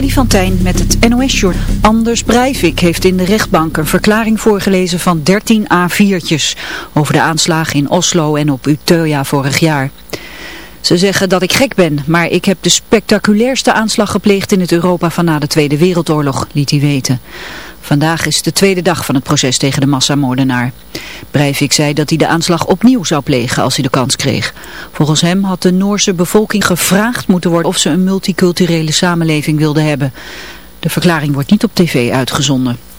Freddy van Tijn met het NOS-journal. Anders Breivik heeft in de rechtbank een verklaring voorgelezen van 13 A4'tjes over de aanslagen in Oslo en op Utøya vorig jaar. Ze zeggen dat ik gek ben, maar ik heb de spectaculairste aanslag gepleegd in het Europa van na de Tweede Wereldoorlog, liet hij weten. Vandaag is de tweede dag van het proces tegen de massamoordenaar. Breivik zei dat hij de aanslag opnieuw zou plegen als hij de kans kreeg. Volgens hem had de Noorse bevolking gevraagd moeten worden of ze een multiculturele samenleving wilden hebben. De verklaring wordt niet op tv uitgezonden.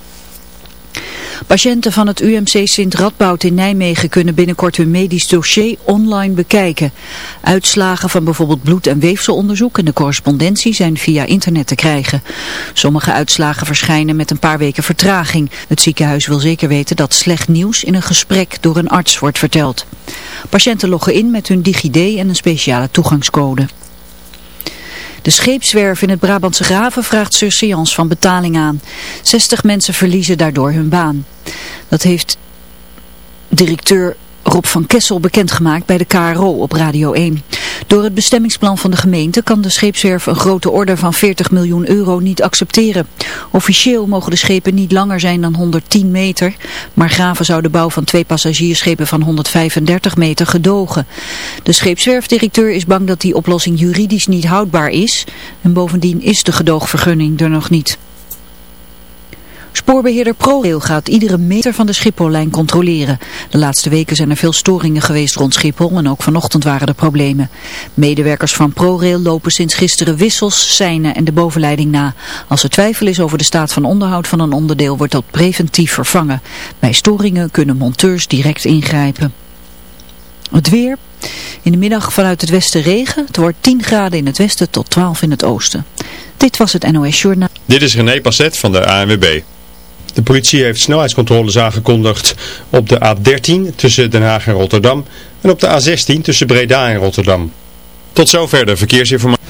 Patiënten van het UMC Sint Radboud in Nijmegen kunnen binnenkort hun medisch dossier online bekijken. Uitslagen van bijvoorbeeld bloed- en weefselonderzoek en de correspondentie zijn via internet te krijgen. Sommige uitslagen verschijnen met een paar weken vertraging. Het ziekenhuis wil zeker weten dat slecht nieuws in een gesprek door een arts wordt verteld. Patiënten loggen in met hun DigiD en een speciale toegangscode. De scheepswerf in het Brabantse Graven vraagt surseance van betaling aan. 60 mensen verliezen daardoor hun baan. Dat heeft directeur Rob van Kessel bekendgemaakt bij de KRO op Radio 1. Door het bestemmingsplan van de gemeente kan de scheepswerf een grote order van 40 miljoen euro niet accepteren. Officieel mogen de schepen niet langer zijn dan 110 meter, maar Graven zou de bouw van twee passagiersschepen van 135 meter gedogen. De scheepswerfdirecteur is bang dat die oplossing juridisch niet houdbaar is en bovendien is de gedoogvergunning er nog niet. Spoorbeheerder ProRail gaat iedere meter van de Schiphollijn controleren. De laatste weken zijn er veel storingen geweest rond Schiphol en ook vanochtend waren er problemen. Medewerkers van ProRail lopen sinds gisteren wissels, seinen en de bovenleiding na. Als er twijfel is over de staat van onderhoud van een onderdeel wordt dat preventief vervangen. Bij storingen kunnen monteurs direct ingrijpen. Het weer. In de middag vanuit het westen regen. Het wordt 10 graden in het westen tot 12 in het oosten. Dit was het NOS Journaal. Dit is René Passet van de ANWB. De politie heeft snelheidscontroles aangekondigd op de A13 tussen Den Haag en Rotterdam en op de A16 tussen Breda en Rotterdam. Tot zover de verkeersinformatie.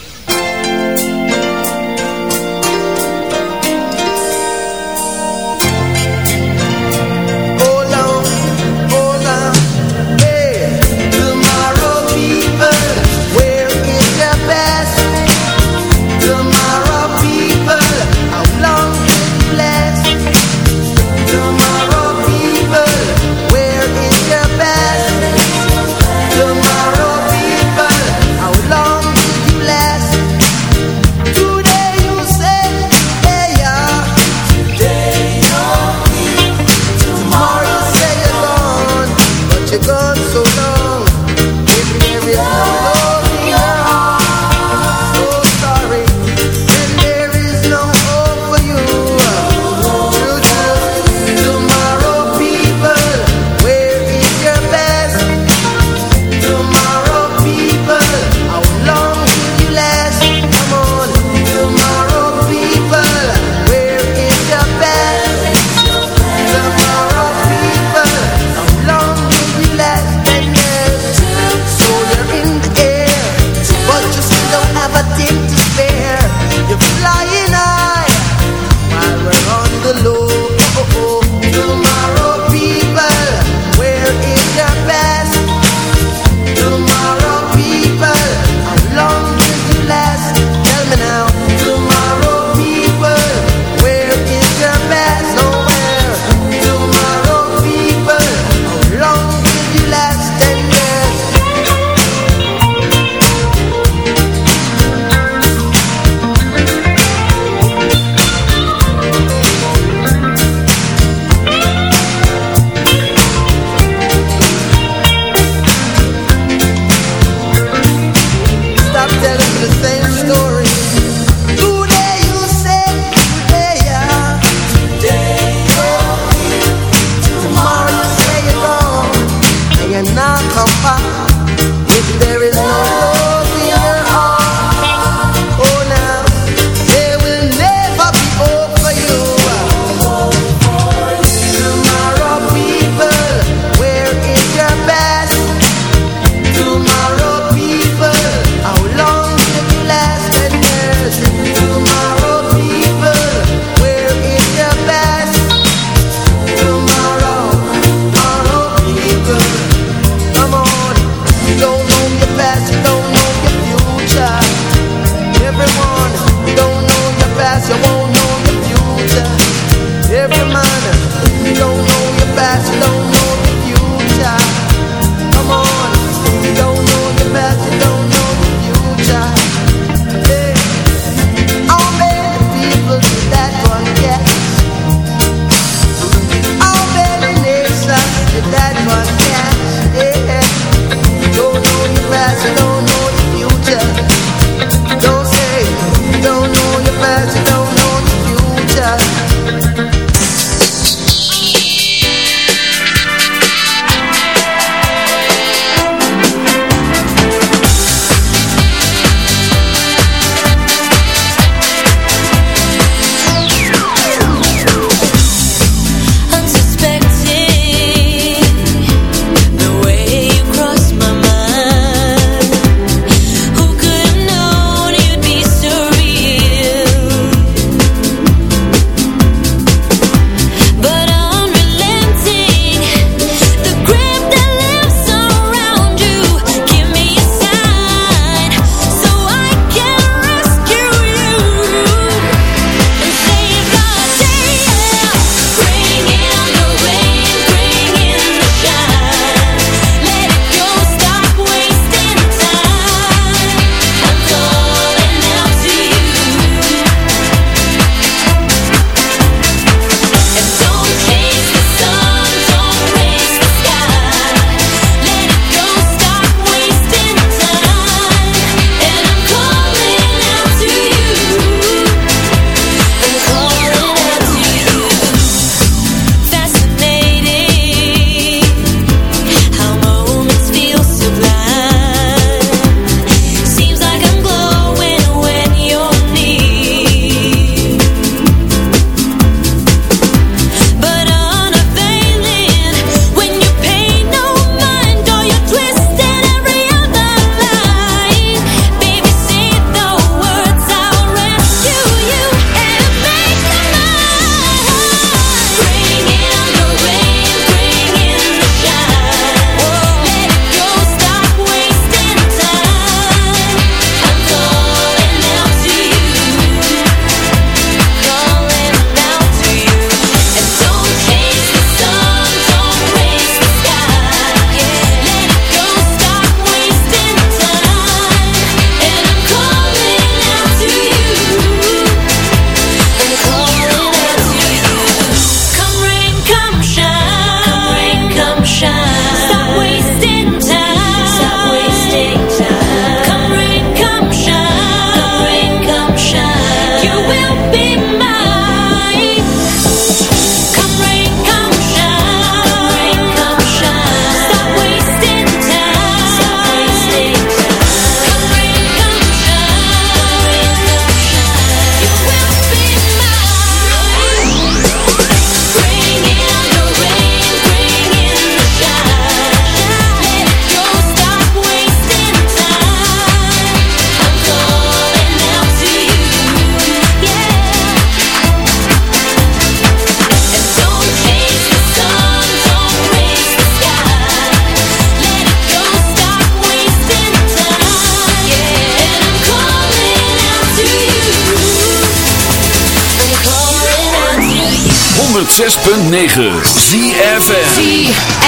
come by. 106.9 ZFN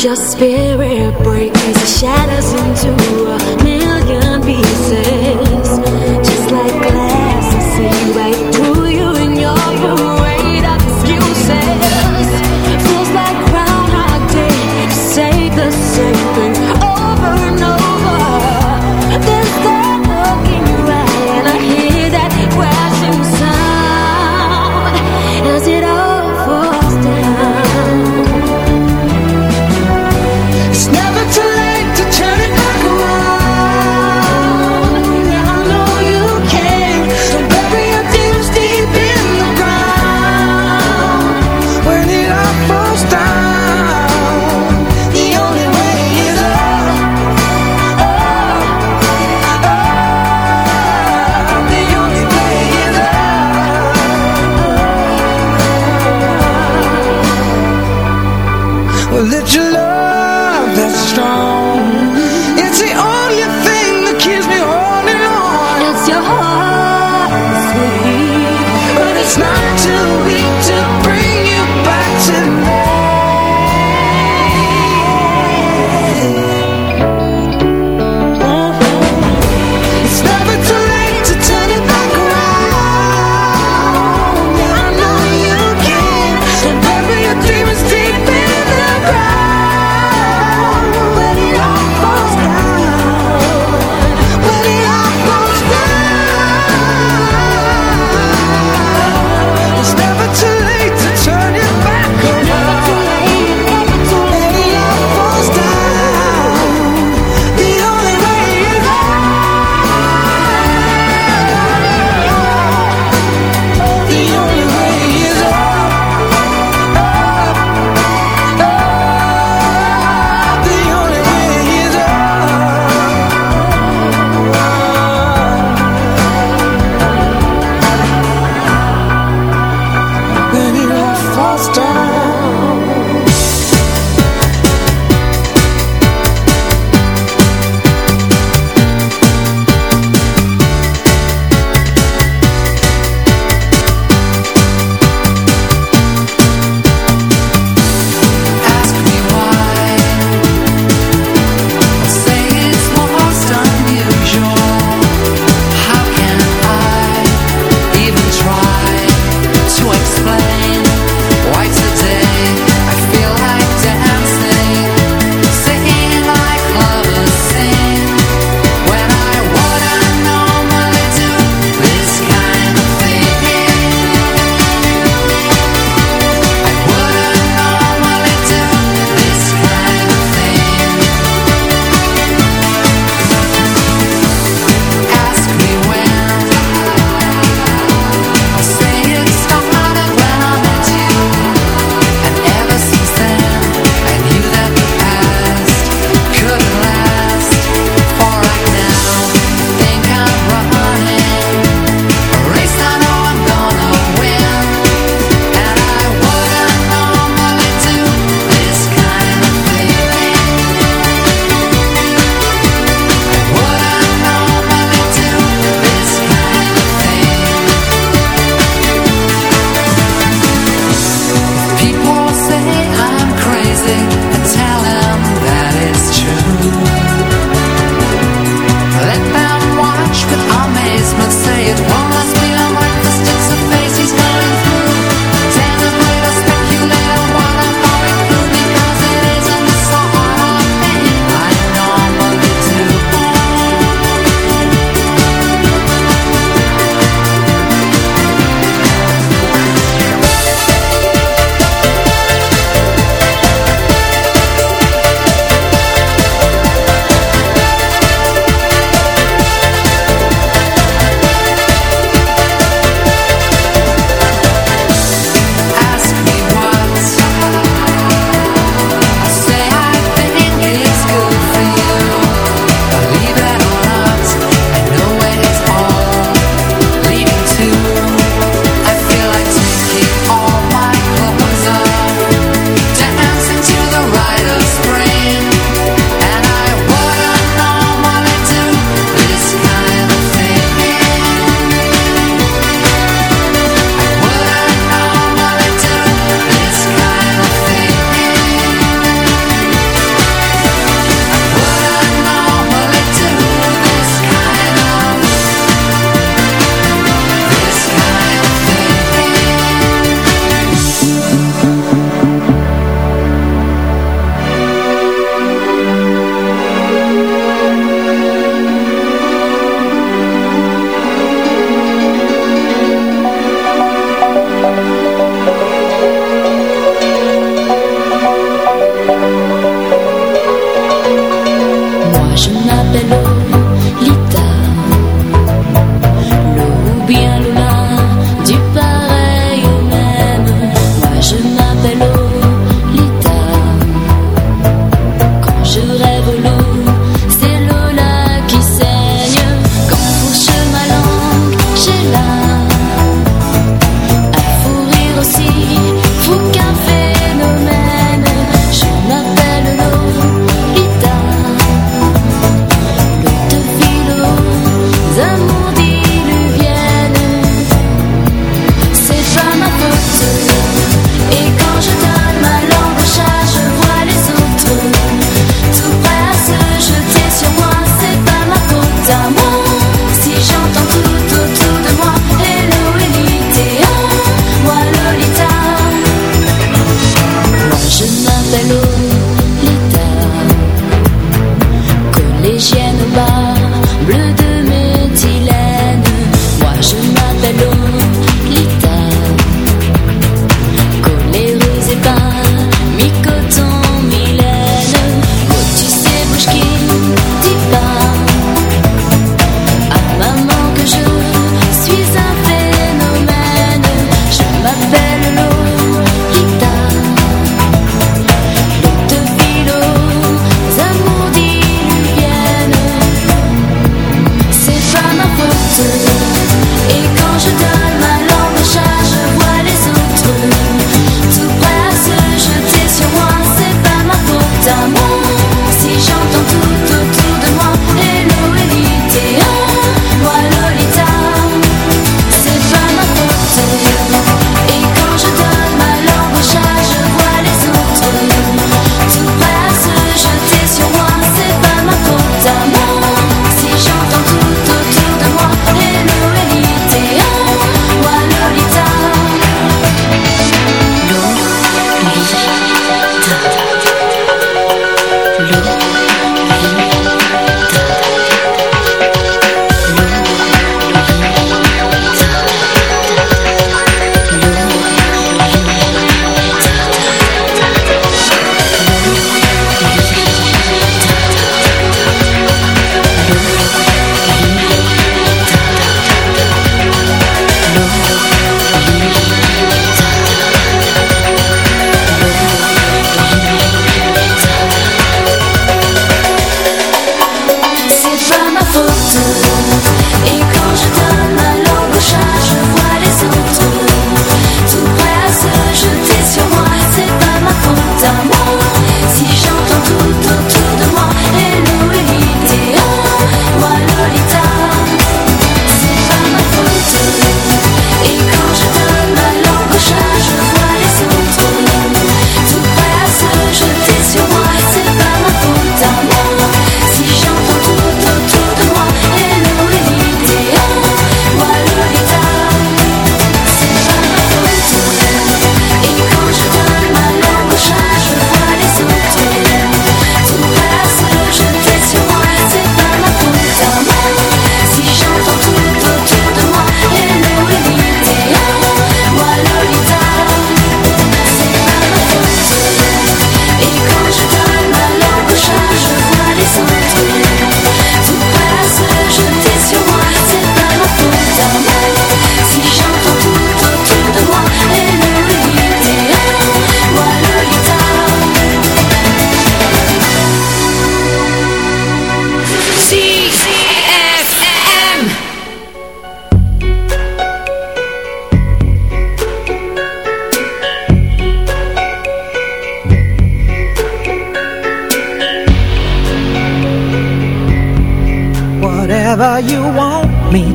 just been Moi je m'appelle Lita, ou bien.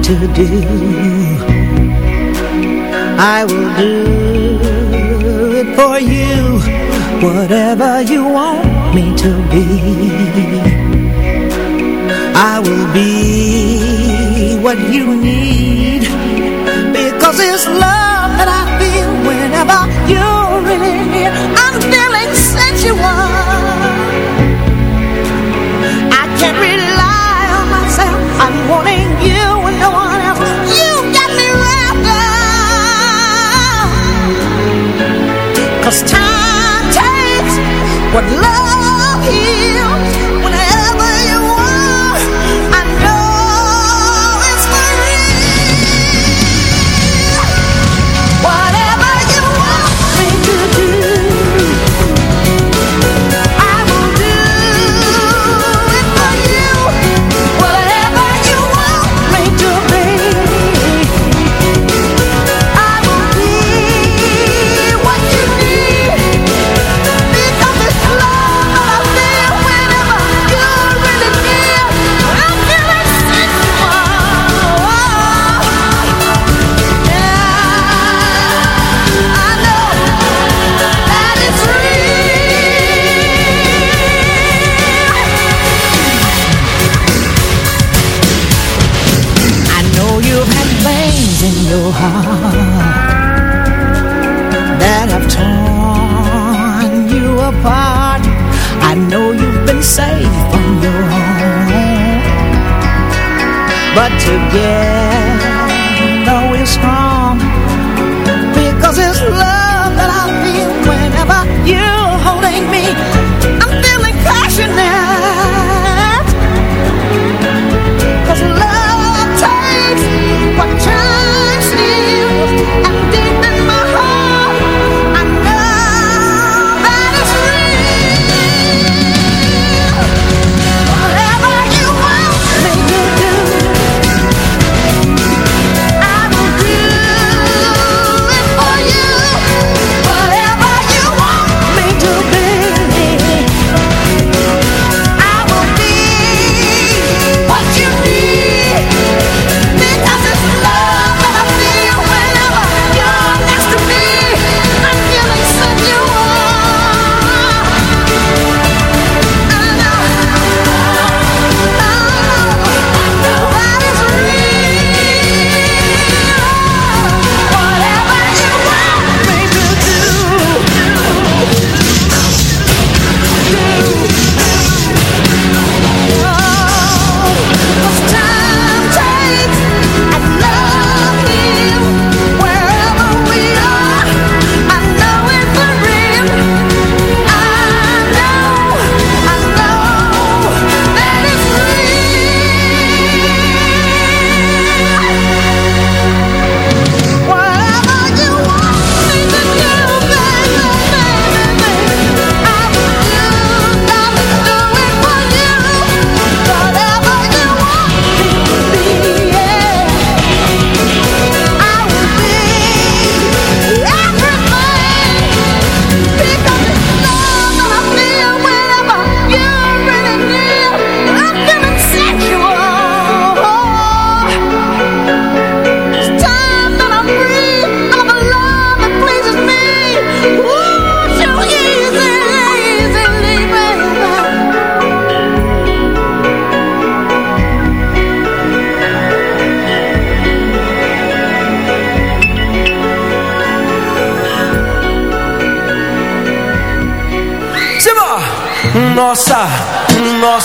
to do. I will do it for you Whatever you want me to be. I will be what you need. love.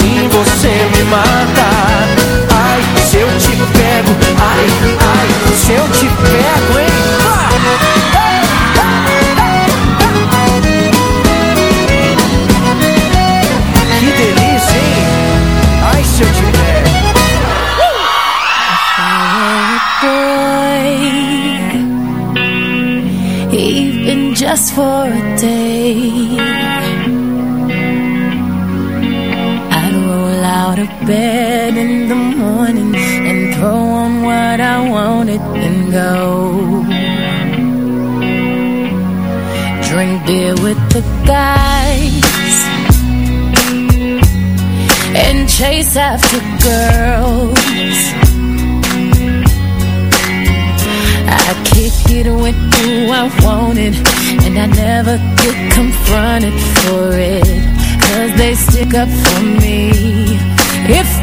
assim você me mata. Ai, se eu te pego, ai, ai, se eu te pego, hein? Que delícia, hein? Ai, se eu te pego. boy, even just for a day. Of bed in the morning and throw on what I wanted and go. Drink beer with the guys and chase after girls. I kick it with who I wanted, and I never get confronted for it. Cause they stick up for me. If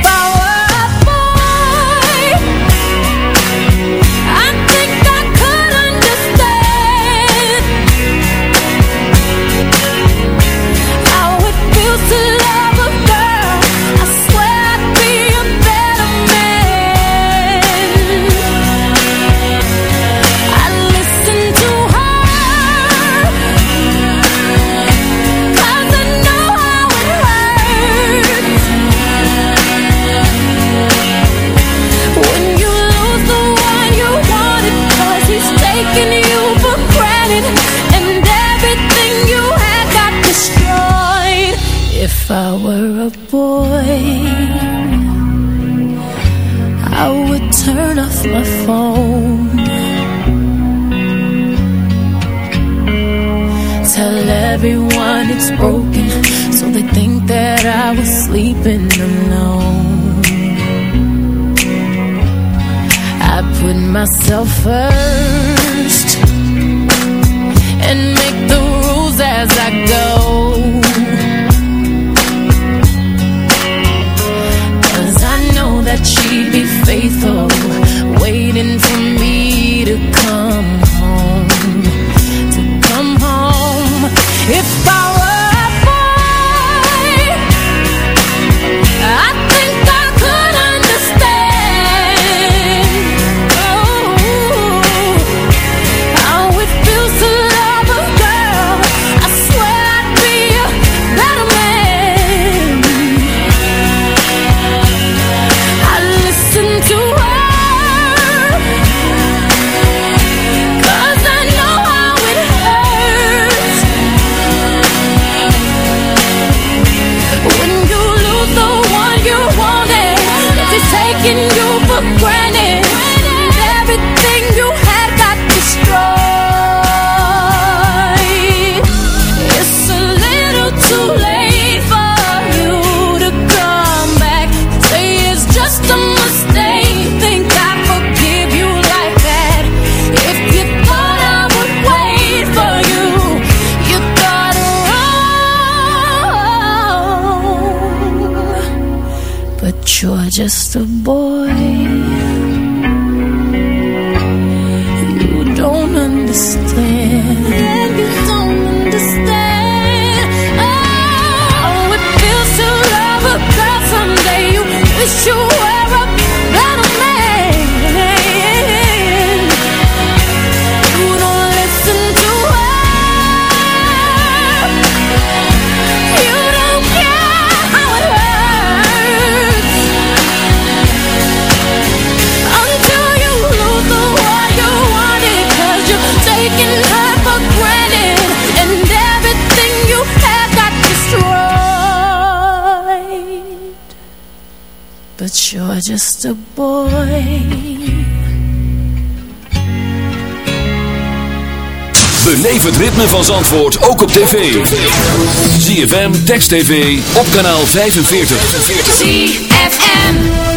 If I were a boy, I would turn off my phone. Tell everyone it's broken So they think that I was sleeping alone I put myself first just a boy. Beleef het ritme van Zandvoort ook op tv. ZFM, Text TV, op kanaal 45. 45.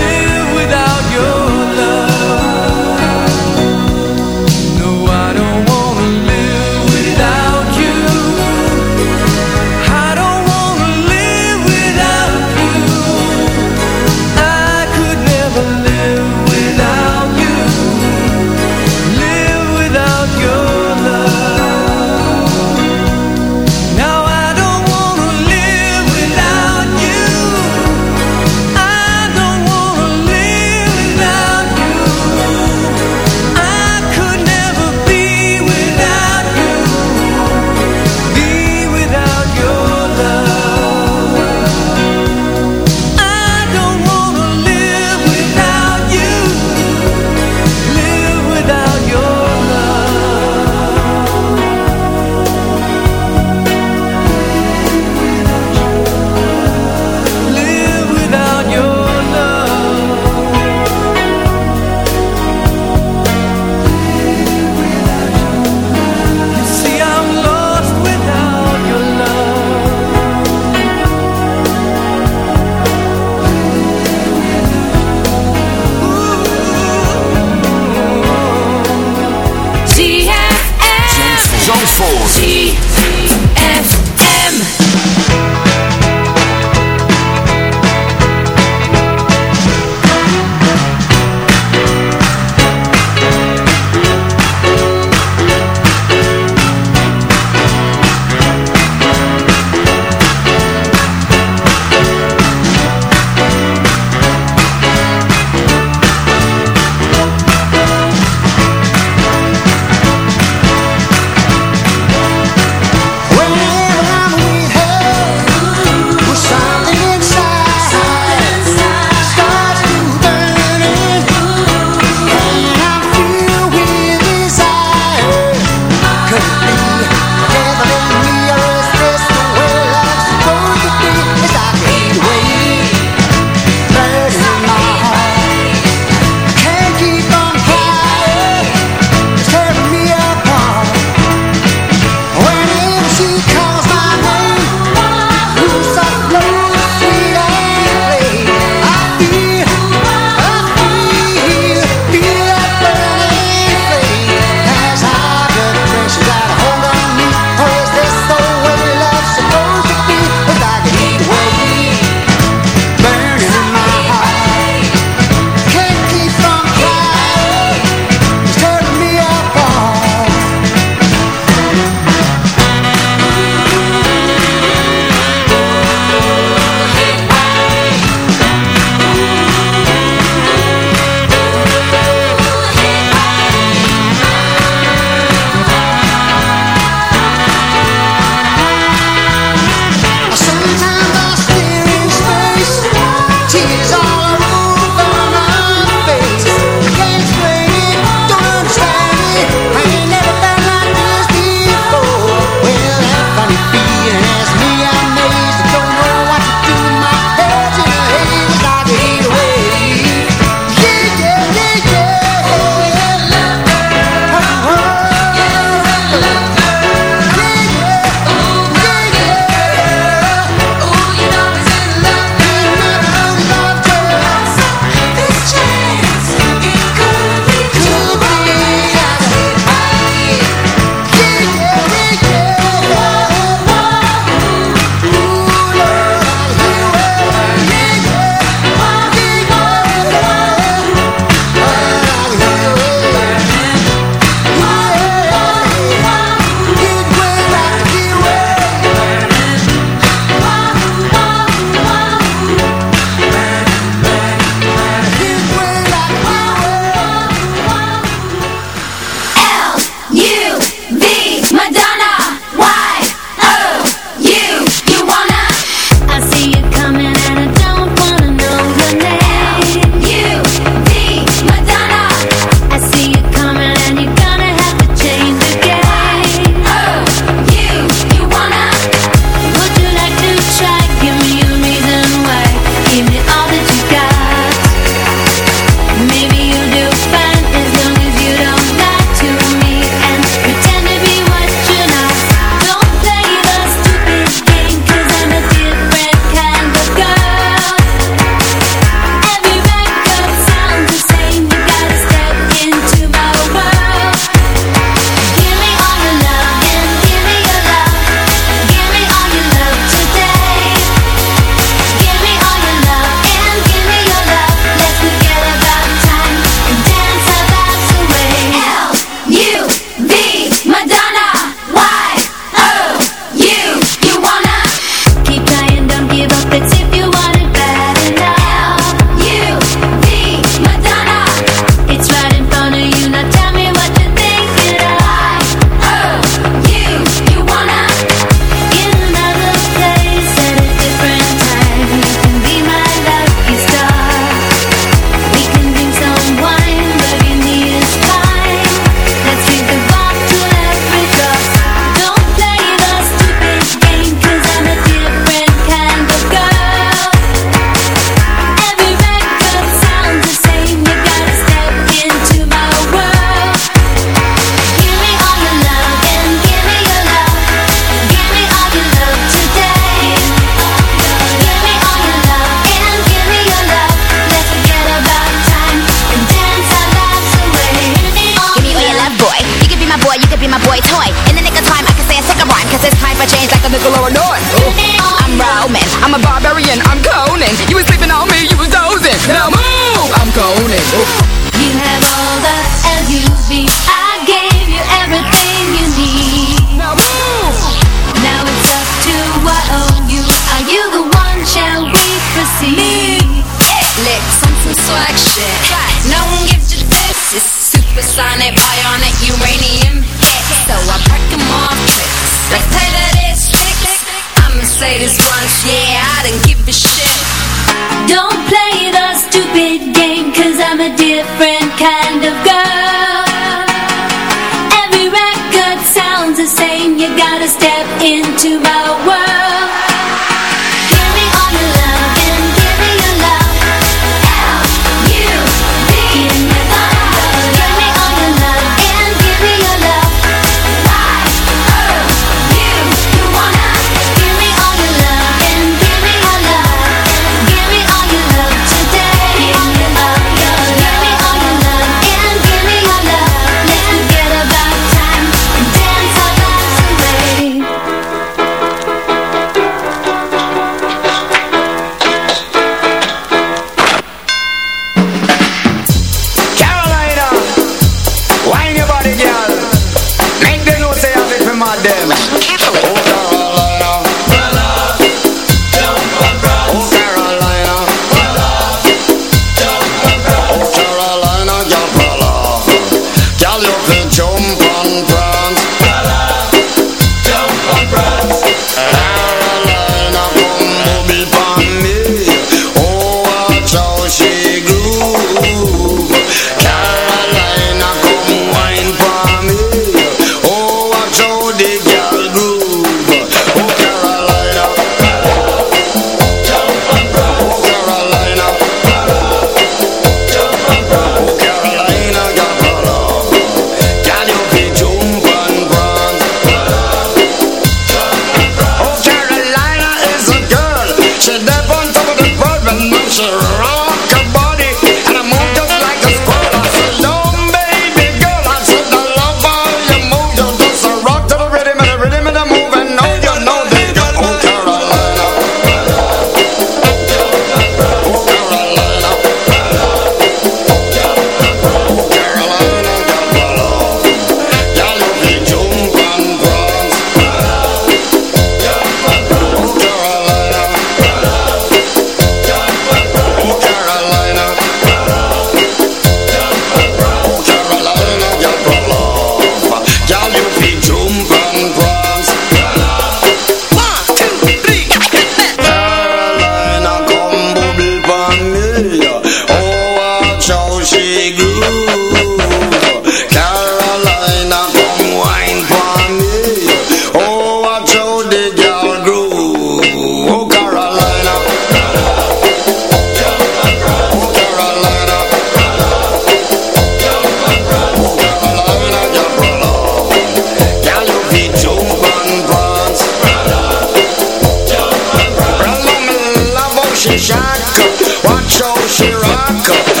she shock up. Watch how she rock up.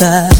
side